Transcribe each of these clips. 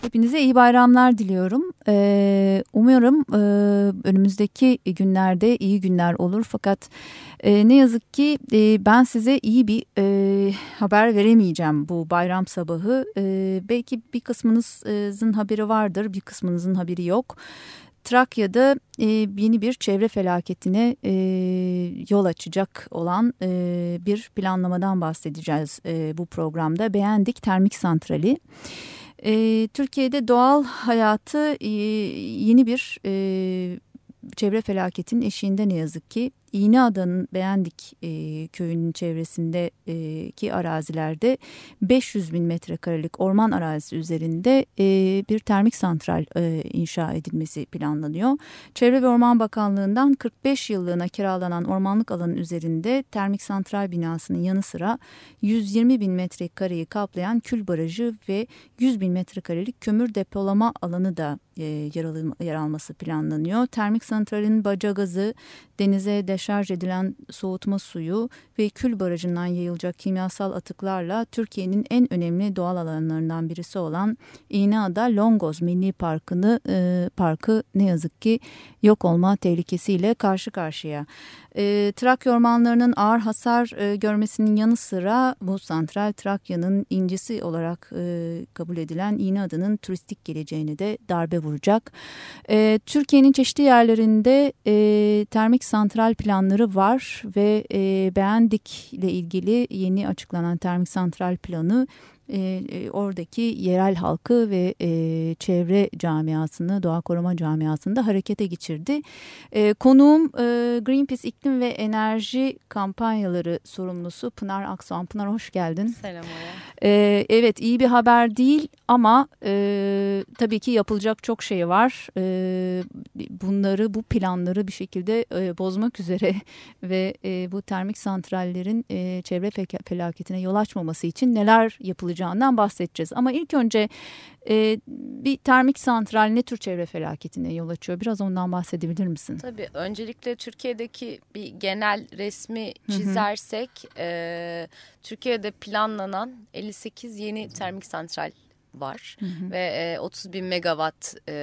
Hepinize iyi bayramlar diliyorum. Ee, umuyorum e, önümüzdeki günlerde iyi günler olur. Fakat e, ne yazık ki e, ben size iyi bir e, haber veremeyeceğim bu bayram sabahı. E, belki bir kısmınızın haberi vardır, bir kısmınızın haberi yok. Trakya'da e, yeni bir çevre felaketine e, yol açacak olan e, bir planlamadan bahsedeceğiz e, bu programda. Beğendik Termik Santrali. E, Türkiye'de doğal hayatı e, yeni bir e, çevre felaketinin eşiğinde ne yazık ki İğneada'nın Beğendik e, köyünün çevresindeki arazilerde 500 bin metrekarelik orman arazisi üzerinde e, bir termik santral e, inşa edilmesi planlanıyor. Çevre ve Orman Bakanlığı'ndan 45 yıllığına kiralanan ormanlık alanın üzerinde termik santral binasının yanı sıra 120 bin metrekareyi kaplayan kül barajı ve 100 bin metrekarelik kömür depolama alanı da e, yer, al yer alması planlanıyor. Termik santralin baca gazı, denize deşarj edilen soğutma suyu ve kül barajından yayılacak kimyasal atıklarla Türkiye'nin en önemli doğal alanlarından birisi olan İğneada Longoz Milli Parkı'nı e, parkı ne yazık ki yok olma tehlikesiyle karşı karşıya. E, Trakya ormanlarının ağır hasar e, görmesinin yanı sıra bu santral Trakya'nın incisi olarak e, kabul edilen İğneada'nın turistik geleceğini de darbe vuracak. E, Türkiye'nin çeşitli yerlerinde e, termik santral planları var ve e, Beğendik ile ilgili yeni açıklanan termik santral planı e, e, oradaki yerel halkı ve e, çevre camiasını, doğa koruma camiasını da harekete geçirdi. E, konuğum e, Greenpeace İklim ve Enerji Kampanyaları sorumlusu Pınar Aksoğan. Pınar hoş geldin. Selam E, evet iyi bir haber değil ama e, tabii ki yapılacak çok şey var. E, bunları, bu planları bir şekilde e, bozmak üzere ve e, bu termik santrallerin e, çevre felaketine yol açmaması için neler yapılacak olacağından bahsedeceğiz. Ama ilk önce e, bir termik santral ne tür çevre felaketine yol açıyor? Biraz ondan bahsedebilir misin? Tabii. Öncelikle Türkiye'deki bir genel resmi çizersek e, Türkiye'de planlanan 58 yeni termik santral var hı hı. ve e, 30 bin megawatt e,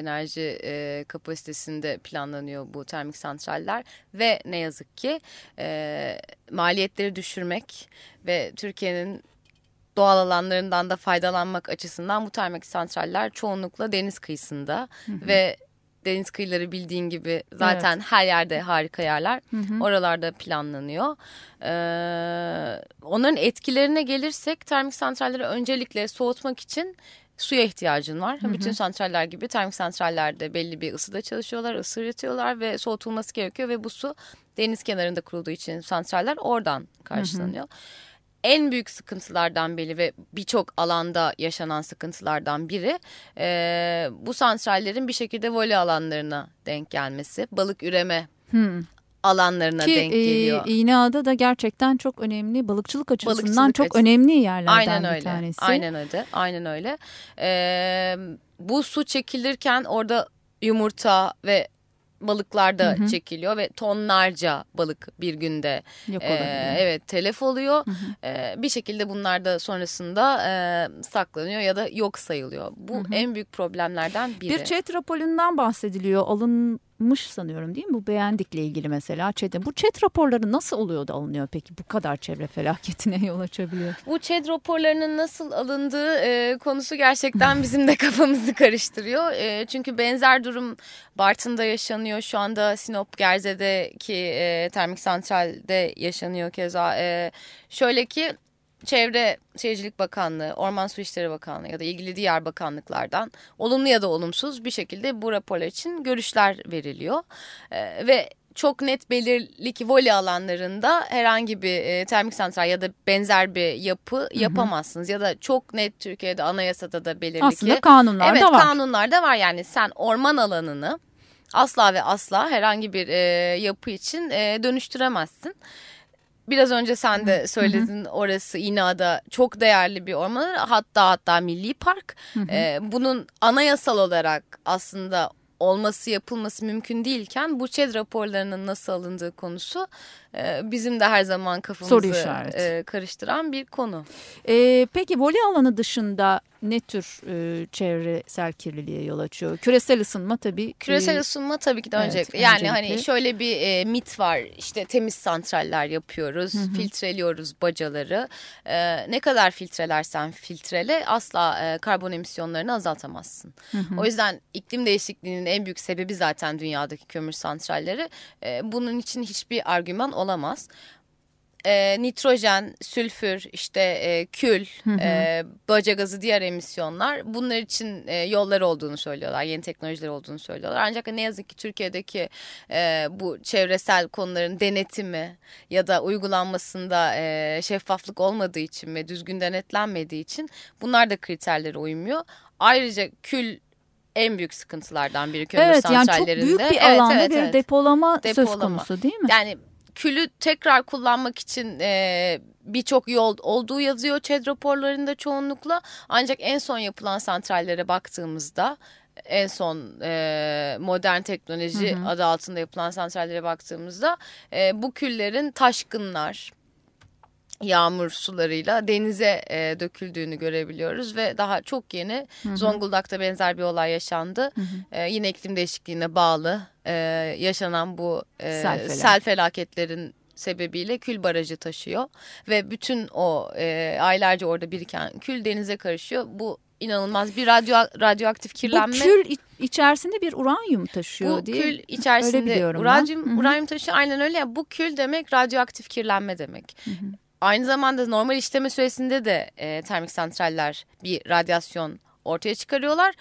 enerji e, kapasitesinde planlanıyor bu termik santraller ve ne yazık ki e, maliyetleri düşürmek ve Türkiye'nin doğal alanlarından da faydalanmak açısından bu termik santraller çoğunlukla deniz kıyısında hı hı. ve deniz kıyıları bildiğin gibi zaten evet. her yerde harika yerler. Hı hı. Oralarda planlanıyor. Ee, onların etkilerine gelirsek termik santralleri öncelikle soğutmak için suya ihtiyacın var. Hı hı. Bütün santraller gibi termik santrallerde belli bir ısıda çalışıyorlar, ısı üretiyorlar ve soğutulması gerekiyor ve bu su deniz kenarında kurulduğu için santraller oradan karşılanıyor. Hı hı en büyük sıkıntılardan biri ve birçok alanda yaşanan sıkıntılardan biri e, bu santrallerin bir şekilde voley alanlarına denk gelmesi. Balık üreme hmm alanlarına Ki, denk geliyor. Ki e, İğneada da gerçekten çok önemli balıkçılık açısından Balıkçılık çok açı. önemli yerlerden Aynen bir öyle. tanesi. Aynen öyle. Aynen öyle. Ee, bu su çekilirken orada yumurta ve balıklar da hı hı. çekiliyor ve tonlarca balık bir günde Yok e, evet telef oluyor. Hı hı. E, bir şekilde bunlar da sonrasında e, saklanıyor ya da yok sayılıyor. Bu hı hı. en büyük problemlerden biri. Bir raporundan bahsediliyor. Alın mış sanıyorum değil mi? Bu beğendikle ilgili mesela ÇED'e. Bu ÇED raporları nasıl oluyor da alınıyor peki? Bu kadar çevre felaketine yol açabiliyor. Bu ÇED raporlarının nasıl alındığı e, konusu gerçekten bizim de kafamızı karıştırıyor. E, çünkü benzer durum Bartın'da yaşanıyor. Şu anda Sinop Gerze'deki e, termik santralde yaşanıyor keza. E, şöyle ki Çevre Şehircilik Bakanlığı, Orman Su İşleri Bakanlığı ya da ilgili diğer bakanlıklardan olumlu ya da olumsuz bir şekilde bu raporlar için görüşler veriliyor. Ee, ve çok net belirli ki voley alanlarında herhangi bir e, termik santral ya da benzer bir yapı Hı -hı. yapamazsınız. Ya da çok net Türkiye'de anayasada da belirli Aslında ki. kanunlarda evet, var. Evet kanunlarda var yani sen orman alanını asla ve asla herhangi bir e, yapı için e, dönüştüremezsin. Biraz önce sen de söyledin orası İna'da çok değerli bir orman hatta hatta milli park. Ee, bunun anayasal olarak aslında olması yapılması mümkün değilken bu ÇED raporlarının nasıl alındığı konusu e, bizim de her zaman kafamızı e, karıştıran bir konu. E, peki voley alanı dışında ne tür e, çevresel kirliliğe yol açıyor? Küresel ısınma tabii. Küresel ısınma tabii ki de evet, öncelikle. Yani öncelikle. hani şöyle bir e, mit var. İşte temiz santraller yapıyoruz, hı hı. filtreliyoruz bacaları. E, ne kadar filtrelersen filtrele asla e, karbon emisyonlarını azaltamazsın. Hı hı. O yüzden iklim değişikliğinin en büyük sebebi zaten dünyadaki kömür santralleri. E, bunun için hiçbir argüman olamaz e, nitrojen, sülfür, işte e, kül, hı hı. E, baca gazı, diğer emisyonlar bunlar için e, yollar olduğunu söylüyorlar. Yeni teknolojiler olduğunu söylüyorlar. Ancak ne yazık ki Türkiye'deki e, bu çevresel konuların denetimi ya da uygulanmasında e, şeffaflık olmadığı için ve düzgün denetlenmediği için bunlar da kriterlere uymuyor. Ayrıca kül en büyük sıkıntılardan biri kömür evet, santrallerinde. Evet yani çok büyük bir evet, alanda evet, bir evet. Depolama, depolama söz konusu değil mi? Yani külü tekrar kullanmak için e, birçok yol olduğu yazıyor ÇED raporlarında çoğunlukla. Ancak en son yapılan santrallere baktığımızda en son e, modern teknoloji hı hı. adı altında yapılan santrallere baktığımızda e, bu küllerin taşkınlar, yağmur sularıyla denize e, döküldüğünü görebiliyoruz ve daha çok yeni hı hı. Zonguldak'ta benzer bir olay yaşandı. Hı hı. E, yine iklim değişikliğine bağlı e, yaşanan bu e, sel, sel felaketlerin sebebiyle kül barajı taşıyor ve bütün o e, aylarca orada biriken kül denize karışıyor. Bu inanılmaz bir radyo radyoaktif kirlenme. Bu kül içerisinde bir uranyum taşıyor bu diye. Bu kül içerisinde uranyum, uranyum taşıyor. Aynen öyle. Bu kül demek radyoaktif kirlenme demek. Hı hı. Aynı zamanda normal işleme süresinde de e, termik santraller bir radyasyon ortaya çıkarıyorlar.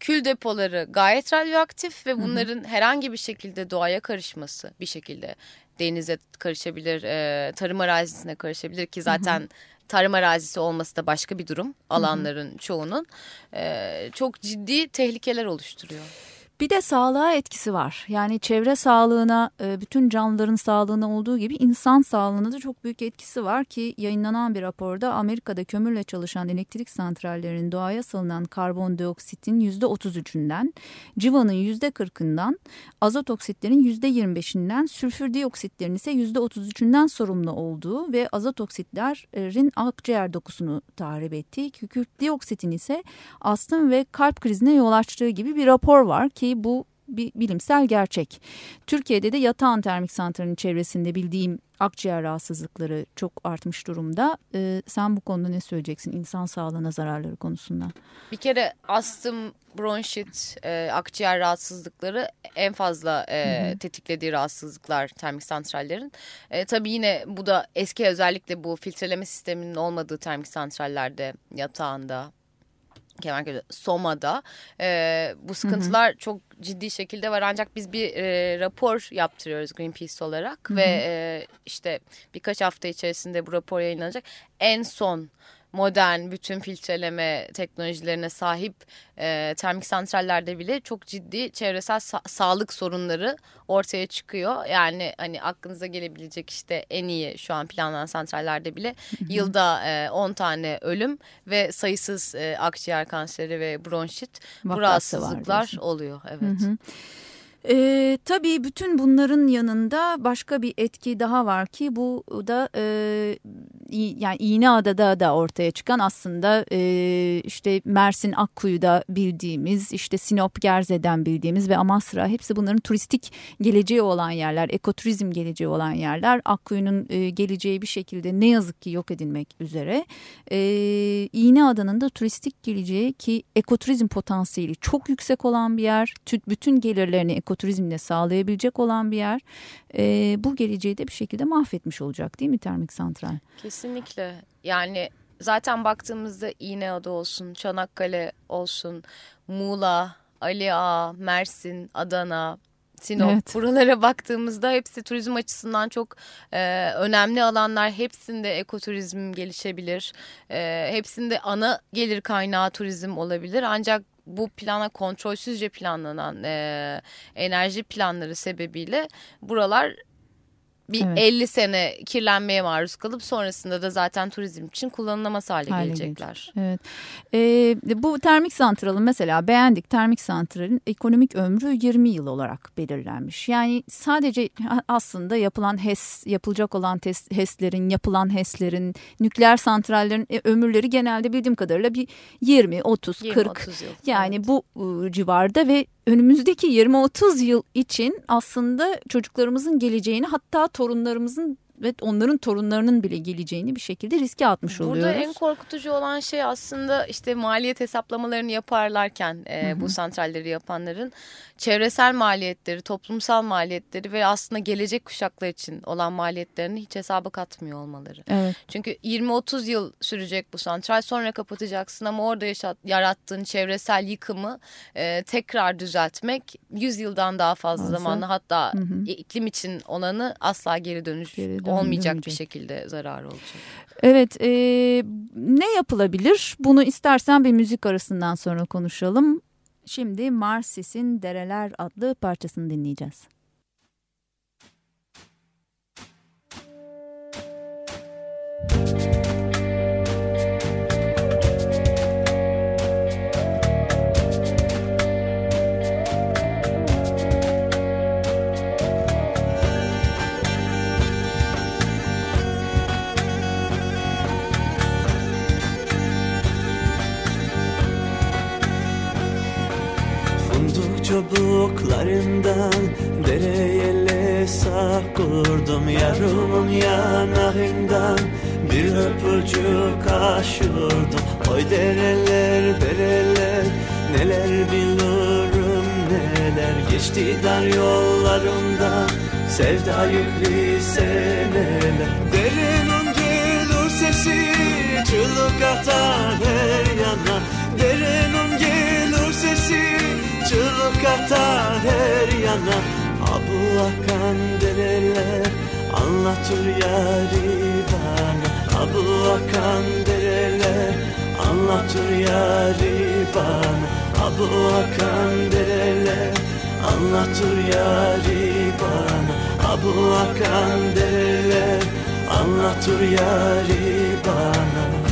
Kül depoları gayet radyoaktif ve bunların herhangi bir şekilde doğaya karışması bir şekilde denize karışabilir, e, tarım arazisine karışabilir ki zaten tarım arazisi olması da başka bir durum alanların çoğunun e, çok ciddi tehlikeler oluşturuyor. Bir de sağlığa etkisi var. Yani çevre sağlığına, e, bütün canlıların sağlığına olduğu gibi insan sağlığına da çok büyük etkisi var ki yayınlanan bir raporda Amerika'da kömürle çalışan elektrik santrallerinin doğaya salınan karbondioksitin %33'ünden, civanın %40'ından, azot oksitlerin %25'inden, sülfür dioksitlerin ise %33'ünden sorumlu olduğu ve azot oksitlerin akciğer dokusunu tahrip ettiği, kükürt dioksitin ise astım ve kalp krizine yol açtığı gibi bir rapor var ki ki bu bir bilimsel gerçek. Türkiye'de de yatağan termik santralinin çevresinde bildiğim akciğer rahatsızlıkları çok artmış durumda. Ee, sen bu konuda ne söyleyeceksin insan sağlığına zararları konusunda? Bir kere astım, bronşit, e, akciğer rahatsızlıkları en fazla e, tetiklediği rahatsızlıklar termik santrallerin. E, tabii yine bu da eski özellikle bu filtreleme sisteminin olmadığı termik santrallerde yatağında Kemerköy'de Soma'da e, bu sıkıntılar hı hı. çok ciddi şekilde var ancak biz bir e, rapor yaptırıyoruz Greenpeace olarak hı hı. ve e, işte birkaç hafta içerisinde bu rapor yayınlanacak. En son modern bütün filtreleme teknolojilerine sahip e, termik santrallerde bile çok ciddi çevresel sa sağlık sorunları ortaya çıkıyor. Yani hani aklınıza gelebilecek işte en iyi şu an planlanan santrallerde bile yılda e, 10 tane ölüm ve sayısız e, akciğer kanseri ve bronşit bu rahatsızlıklar oluyor. Evet. Hı hı. E, tabii bütün bunların yanında başka bir etki daha var ki bu da e, yani İğneada'da da ortaya çıkan aslında e, işte Mersin Akkuyu'da bildiğimiz işte Sinop Gerze'den bildiğimiz ve Amasra hepsi bunların turistik geleceği olan yerler, ekoturizm geleceği olan yerler. Akkuyu'nun e, geleceği bir şekilde ne yazık ki yok edilmek üzere. E, İğneada'nın da turistik geleceği ki ekoturizm potansiyeli çok yüksek olan bir yer. Bütün gelirlerini ekoturizmle sağlayabilecek olan bir yer. E, bu geleceği de bir şekilde mahvetmiş olacak değil mi termik santral? Kesinlikle. Yani zaten baktığımızda İğneada olsun, Çanakkale olsun, Muğla, Ali Ağa, Mersin, Adana, Sinop evet. buralara baktığımızda hepsi turizm açısından çok e, önemli alanlar. Hepsinde ekoturizm gelişebilir. E, hepsinde ana gelir kaynağı turizm olabilir. Ancak bu plana kontrolsüzce planlanan e, enerji planları sebebiyle buralar bir evet. 50 sene kirlenmeye maruz kalıp sonrasında da zaten turizm için kullanılamaz hale, hale gelecekler. Evet. Ee, bu termik santralın mesela beğendik termik santralin ekonomik ömrü 20 yıl olarak belirlenmiş. Yani sadece aslında yapılan HES, yapılacak olan test, HES'lerin, yapılan HES'lerin, nükleer santrallerin e, ömürleri genelde bildiğim kadarıyla bir 20, 30, 20, 40 30 yıl. yani evet. bu ıı, civarda ve önümüzdeki 20-30 yıl için aslında çocuklarımızın geleceğini hatta torunlarımızın ve onların torunlarının bile geleceğini bir şekilde riske atmış Burada oluyoruz. Burada en korkutucu olan şey aslında işte maliyet hesaplamalarını yaparlarken e, bu santralleri yapanların çevresel maliyetleri, toplumsal maliyetleri ve aslında gelecek kuşaklar için olan maliyetlerini hiç hesaba katmıyor olmaları. Evet. Çünkü 20-30 yıl sürecek bu santral sonra kapatacaksın ama orada yaşat, yarattığın çevresel yıkımı e, tekrar düzeltmek 100 yıldan daha fazla Aslında. zamanlı hatta hı hı. iklim için olanı asla geri dönüş geri olmayacak bir şekilde zarar olacak. Evet e, ne yapılabilir bunu istersen bir müzik arasından sonra konuşalım. Şimdi Marsis'in Dereler adlı parçasını dinleyeceğiz. Çubuklarından Dereye sakurdum yarımın yanağından Bir öpücük aşırdım Oy dereler dereler Neler bilirim neler. Geçti dar yollarımda Sevda yüklü seneler Derenin gelir sesi Çığlık atar Atar her yana Abu akan dereler Anlatır yari bana. Abu akan dereler Anlatır yari bana. Abu akan dereler Anlatır yari bana. Abu akan dereler Anlatır yari bana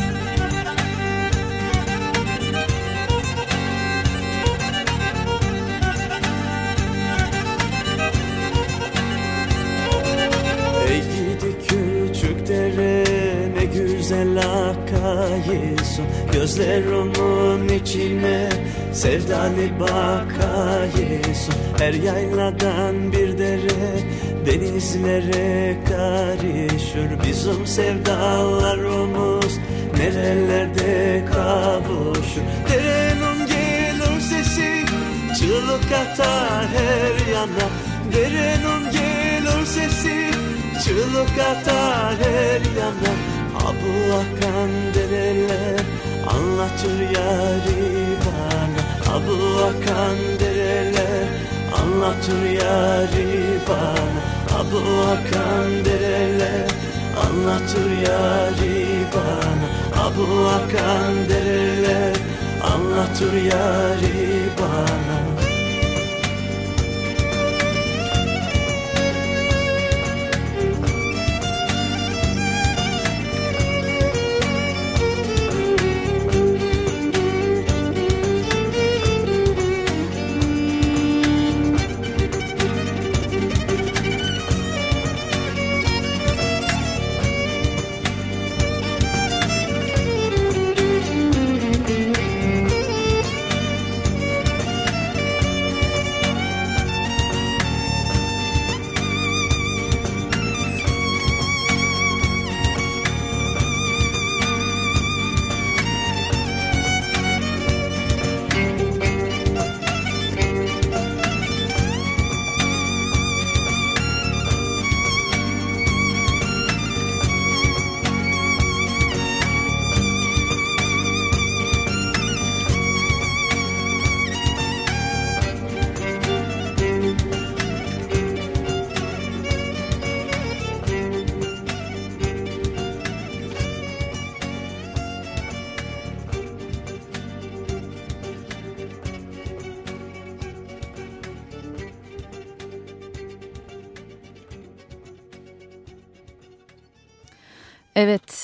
güzel akayısın Gözlerimin içine sevdalı bakayısın Her yayladan bir dere denizlere karışır. Bizim sevdalarımız nerelerde kavuşur? Derenin gelir sesi çığlık atar her yana. Derenin gelir sesi çığlık atar her yana Abu akan dereler anlatır yari bana. Abu akan dereler anlatır yari bana. Abu akan dereler anlatır yari bana. Abu akan dereler anlatır yari bana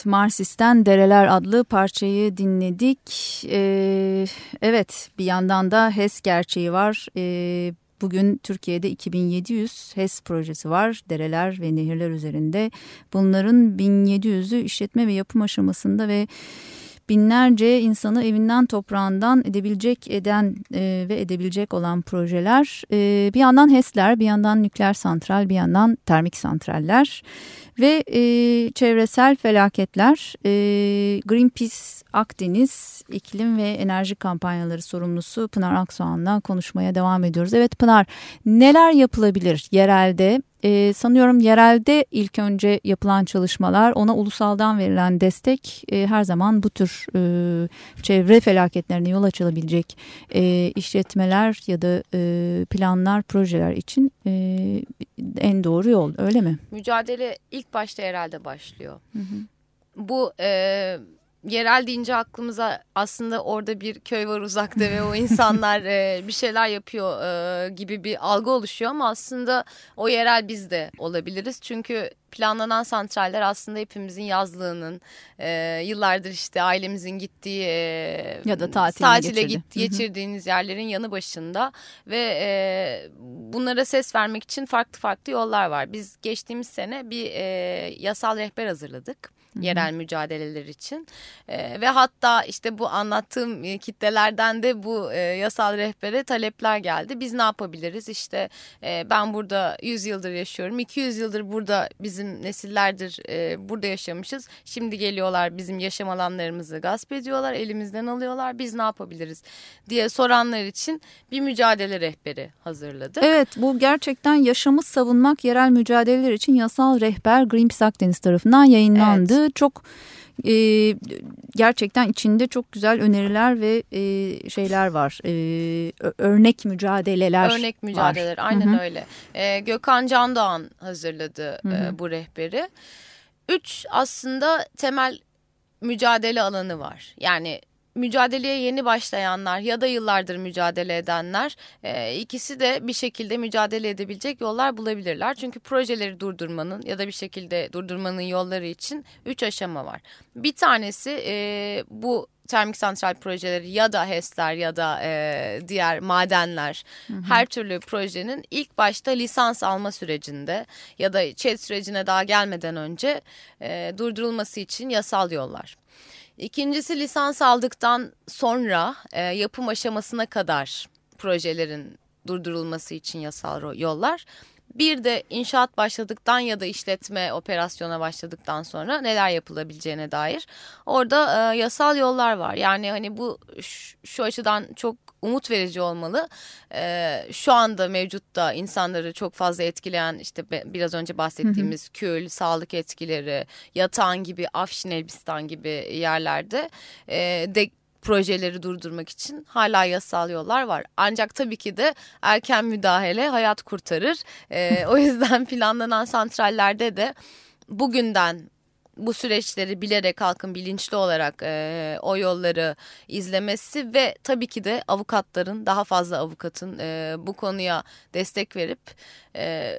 Evet, Marsis'ten Dereler adlı parçayı dinledik. Ee, evet, bir yandan da HES gerçeği var. Ee, bugün Türkiye'de 2700 HES projesi var. Dereler ve nehirler üzerinde. Bunların 1700'ü işletme ve yapım aşamasında ve binlerce insanı evinden toprağından edebilecek eden e, ve edebilecek olan projeler. E, bir yandan HES'ler, bir yandan nükleer santral, bir yandan termik santraller ve e, çevresel felaketler. E, Greenpeace Akdeniz İklim ve Enerji Kampanyaları sorumlusu Pınar Aksoğan'la konuşmaya devam ediyoruz. Evet Pınar neler yapılabilir yerelde e, sanıyorum yerelde ilk önce yapılan çalışmalar ona ulusaldan verilen destek e, her zaman bu tür e, çevre felaketlerine yol açılabilecek e, işletmeler ya da e, planlar projeler için e, en doğru yol öyle mi? Mücadele ilk başta yerelde başlıyor. Hı hı. Bu e, yerel deyince aklımıza aslında orada bir köy var uzakta ve o insanlar e, bir şeyler yapıyor e, gibi bir algı oluşuyor ama aslında o yerel biz de olabiliriz. Çünkü planlanan santraller aslında hepimizin yazlığının e, yıllardır işte ailemizin gittiği e, ya da tatile, tatile git, geçirdiğiniz yerlerin yanı başında ve e, bunlara ses vermek için farklı farklı yollar var. Biz geçtiğimiz sene bir e, yasal rehber hazırladık yerel mücadeleler için. E, ve hatta işte bu anlattığım e, kitlelerden de bu e, yasal rehbere talepler geldi. Biz ne yapabiliriz? İşte e, ben burada 100 yıldır yaşıyorum. 200 yıldır burada bizim nesillerdir e, burada yaşamışız. Şimdi geliyorlar bizim yaşam alanlarımızı gasp ediyorlar. Elimizden alıyorlar. Biz ne yapabiliriz diye soranlar için bir mücadele rehberi hazırladık. Evet bu gerçekten yaşamı savunmak yerel mücadeleler için yasal rehber Greenpeace Akdeniz tarafından yayınlandı. Evet çok e, gerçekten içinde çok güzel öneriler ve e, şeyler var. E, örnek mücadeleler Örnek mücadeleler var. aynen Hı -hı. öyle. E, Gökhan Candoğan hazırladı Hı -hı. E, bu rehberi. Üç aslında temel mücadele alanı var. Yani mücadeleye yeni başlayanlar ya da yıllardır mücadele edenler e, ikisi de bir şekilde mücadele edebilecek yollar bulabilirler. Çünkü projeleri durdurmanın ya da bir şekilde durdurmanın yolları için üç aşama var. Bir tanesi e, bu termik santral projeleri ya da HES'ler ya da e, diğer madenler hı hı. her türlü projenin ilk başta lisans alma sürecinde ya da ÇED sürecine daha gelmeden önce e, durdurulması için yasal yollar. İkincisi lisans aldıktan sonra e, yapım aşamasına kadar projelerin durdurulması için yasal yollar. Bir de inşaat başladıktan ya da işletme operasyona başladıktan sonra neler yapılabileceğine dair orada e, yasal yollar var. Yani hani bu şu açıdan çok umut verici olmalı. E, şu anda mevcutta insanları çok fazla etkileyen işte biraz önce bahsettiğimiz hı hı. kül, sağlık etkileri, yatağın gibi, Afşin Elbistan gibi yerlerde e, de projeleri durdurmak için hala yasal yollar var. Ancak tabii ki de erken müdahale hayat kurtarır. E, o yüzden planlanan santrallerde de bugünden bu süreçleri bilerek halkın bilinçli olarak e, o yolları izlemesi ve tabii ki de avukatların daha fazla avukatın e, bu konuya destek verip e,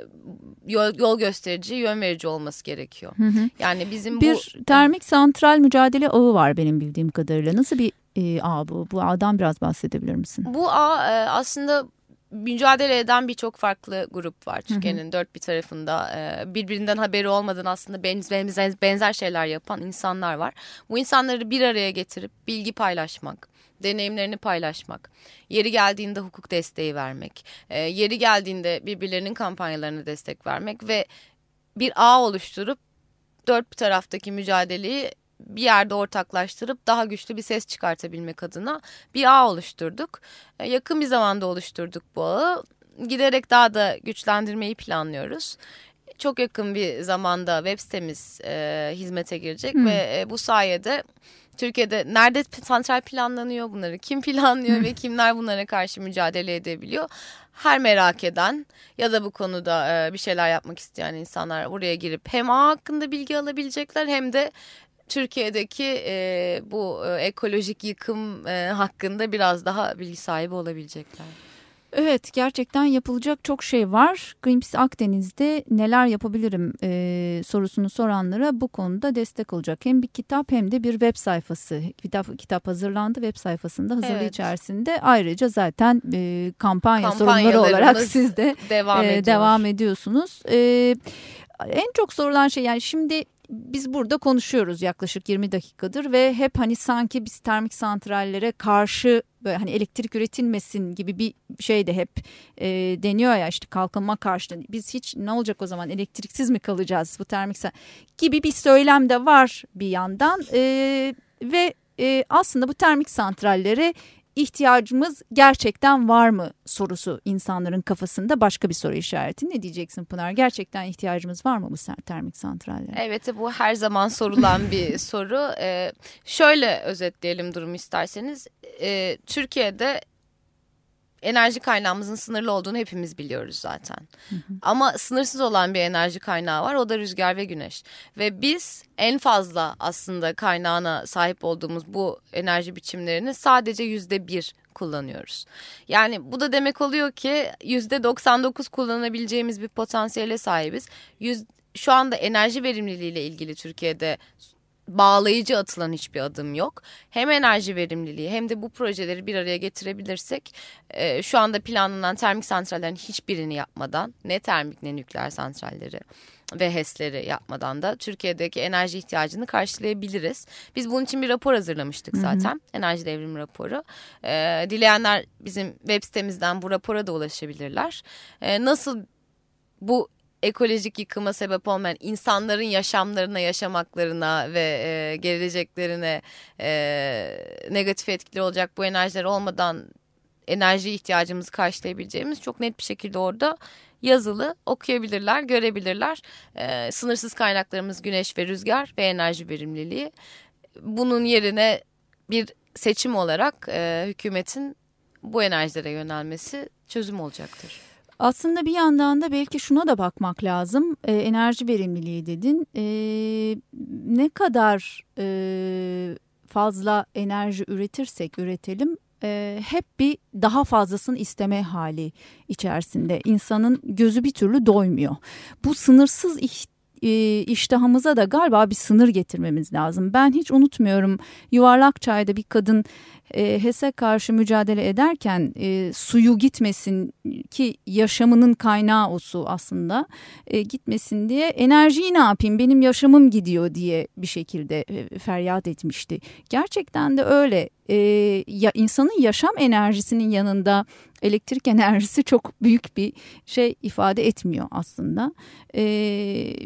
yol, yol gösterici, yön verici olması gerekiyor. Hı hı. Yani bizim bir bu... termik santral mücadele ağı var benim bildiğim kadarıyla. Nasıl bir e, ağ bu? Bu ağdan biraz bahsedebilir misin? Bu ağ e, aslında mücadele eden birçok farklı grup var Türkiye'nin dört bir tarafında e, birbirinden haberi olmadan aslında benzer, benzer şeyler yapan insanlar var. Bu insanları bir araya getirip bilgi paylaşmak, deneyimlerini paylaşmak, yeri geldiğinde hukuk desteği vermek, e, yeri geldiğinde birbirlerinin kampanyalarına destek vermek ve bir ağ oluşturup dört bir taraftaki mücadeleyi bir yerde ortaklaştırıp daha güçlü bir ses çıkartabilmek adına bir ağ oluşturduk. E, yakın bir zamanda oluşturduk bu ağı. Giderek daha da güçlendirmeyi planlıyoruz. Çok yakın bir zamanda web sitemiz e, hizmete girecek hmm. ve e, bu sayede Türkiye'de nerede santral planlanıyor bunları kim planlıyor ve kimler bunlara karşı mücadele edebiliyor her merak eden ya da bu konuda e, bir şeyler yapmak isteyen insanlar buraya girip hem ağ hakkında bilgi alabilecekler hem de Türkiye'deki e, bu e, ekolojik yıkım e, hakkında biraz daha bilgi sahibi olabilecekler. Evet gerçekten yapılacak çok şey var. Greenpeace Akdeniz'de neler yapabilirim e, sorusunu soranlara bu konuda destek olacak. Hem bir kitap hem de bir web sayfası. Kitap, kitap hazırlandı web sayfasında hazırlığı evet. içerisinde. Ayrıca zaten e, kampanya sorunları olarak siz de devam, e, devam ediyorsunuz. E, en çok sorulan şey yani şimdi biz burada konuşuyoruz yaklaşık 20 dakikadır ve hep hani sanki biz termik santrallere karşı böyle hani elektrik üretilmesin gibi bir şey de hep e, deniyor ya işte kalkınma karşı biz hiç ne olacak o zaman elektriksiz mi kalacağız bu termik gibi bir söylem de var bir yandan. E, ve e, aslında bu termik santrallere ihtiyacımız gerçekten var mı sorusu insanların kafasında başka bir soru işareti. Ne diyeceksin Pınar? Gerçekten ihtiyacımız var mı bu termik santrallere? Evet bu her zaman sorulan bir soru. Ee, şöyle özetleyelim durumu isterseniz. Ee, Türkiye'de enerji kaynağımızın sınırlı olduğunu hepimiz biliyoruz zaten. Hı hı. Ama sınırsız olan bir enerji kaynağı var o da rüzgar ve güneş. Ve biz en fazla aslında kaynağına sahip olduğumuz bu enerji biçimlerini sadece yüzde bir kullanıyoruz. Yani bu da demek oluyor ki yüzde 99 kullanabileceğimiz bir potansiyele sahibiz. Yüz, şu anda enerji verimliliği ile ilgili Türkiye'de bağlayıcı atılan hiçbir adım yok. Hem enerji verimliliği hem de bu projeleri bir araya getirebilirsek e, şu anda planlanan termik santrallerin hiçbirini yapmadan ne termik ne nükleer santralleri ve HES'leri yapmadan da Türkiye'deki enerji ihtiyacını karşılayabiliriz. Biz bunun için bir rapor hazırlamıştık zaten. Hı hı. Enerji devrimi raporu. E, dileyenler bizim web sitemizden bu rapora da ulaşabilirler. E, nasıl bu ekolojik yıkıma sebep olmayan insanların yaşamlarına, yaşamaklarına ve e, geleceklerine e, negatif etkileri olacak bu enerjiler olmadan enerji ihtiyacımızı karşılayabileceğimiz çok net bir şekilde orada yazılı okuyabilirler, görebilirler. E, sınırsız kaynaklarımız güneş ve rüzgar ve enerji verimliliği. Bunun yerine bir seçim olarak e, hükümetin bu enerjilere yönelmesi çözüm olacaktır. Aslında bir yandan da belki şuna da bakmak lazım. E, enerji verimliliği dedin. E, ne kadar e, fazla enerji üretirsek üretelim e, hep bir daha fazlasını isteme hali içerisinde. İnsanın gözü bir türlü doymuyor. Bu sınırsız e, iştahımıza da galiba bir sınır getirmemiz lazım. Ben hiç unutmuyorum yuvarlak çayda bir kadın e, HES'e karşı mücadele ederken e, suyu gitmesin ki yaşamının kaynağı o su aslında e, gitmesin diye enerjiyi ne yapayım benim yaşamım gidiyor diye bir şekilde e, feryat etmişti. Gerçekten de öyle e, ya insanın yaşam enerjisinin yanında elektrik enerjisi çok büyük bir şey ifade etmiyor aslında. E,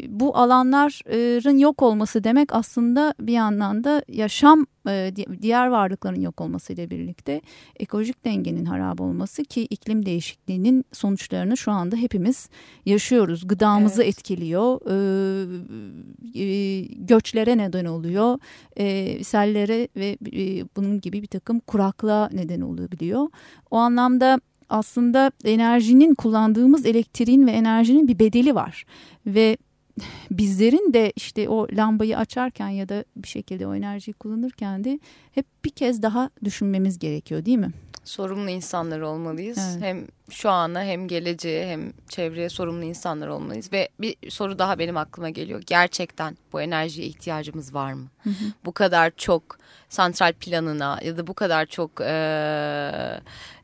bu alanların yok olması demek aslında bir yandan da yaşam e, diğer varlıkların yok olmasıyla birlikte ekolojik dengenin harap olması ki iklim değişikliğinin sonuçlarını şu anda hepimiz yaşıyoruz. Gıdamızı evet. etkiliyor, e, e, göçlere neden oluyor, sellere ve bunun gibi bir takım kuraklığa neden olabiliyor. O anlamda aslında enerjinin kullandığımız elektriğin ve enerjinin bir bedeli var ve bizlerin de işte o lambayı açarken ya da bir şekilde o enerjiyi kullanırken de hep bir kez daha düşünmemiz gerekiyor değil mi? Sorumlu insanlar olmalıyız. Evet. Hem şu ana hem geleceğe hem çevreye sorumlu insanlar olmalıyız. Ve bir soru daha benim aklıma geliyor. Gerçekten bu enerjiye ihtiyacımız var mı? Hı hı. Bu kadar çok santral planına ya da bu kadar çok e,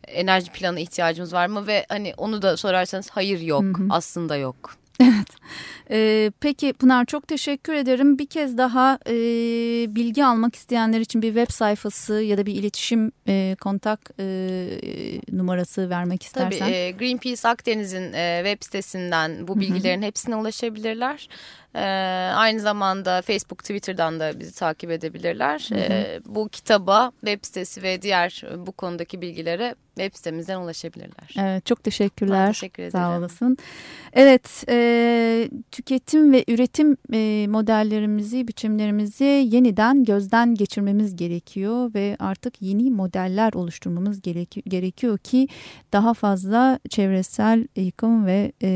enerji planı ihtiyacımız var mı? Ve hani onu da sorarsanız hayır yok hı hı. aslında yok. Evet. Ee, peki Pınar çok teşekkür ederim. Bir kez daha e, bilgi almak isteyenler için bir web sayfası ya da bir iletişim e, kontak e, numarası vermek istersen. Tabii e, Greenpeace Akdeniz'in e, web sitesinden bu bilgilerin hepsine ulaşabilirler. Ee, aynı zamanda Facebook, Twitter'dan da bizi takip edebilirler. Hı hı. Ee, bu kitaba, web sitesi ve diğer bu konudaki bilgilere web sitemizden ulaşabilirler. Evet, çok teşekkürler. Ben teşekkür ederim. Sağ olasın. Evet, e, tüketim ve üretim e, modellerimizi, biçimlerimizi yeniden gözden geçirmemiz gerekiyor ve artık yeni modeller oluşturmamız gerek gerekiyor ki daha fazla çevresel yıkım ve e,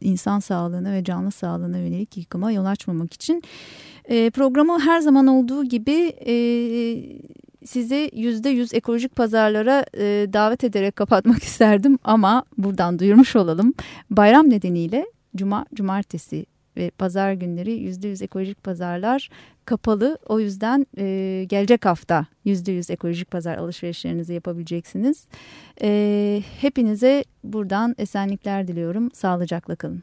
insan sağlığına ve canlı sağlığına yönelik yıkıma yol açmamak için e, programı her zaman olduğu gibi e, sizi yüzde yüz ekolojik pazarlara e, davet ederek kapatmak isterdim ama buradan duyurmuş olalım. Bayram nedeniyle cuma, cumartesi ve pazar günleri yüzde yüz ekolojik pazarlar kapalı. O yüzden e, gelecek hafta yüzde yüz ekolojik pazar alışverişlerinizi yapabileceksiniz. E, hepinize buradan esenlikler diliyorum. Sağlıcakla kalın.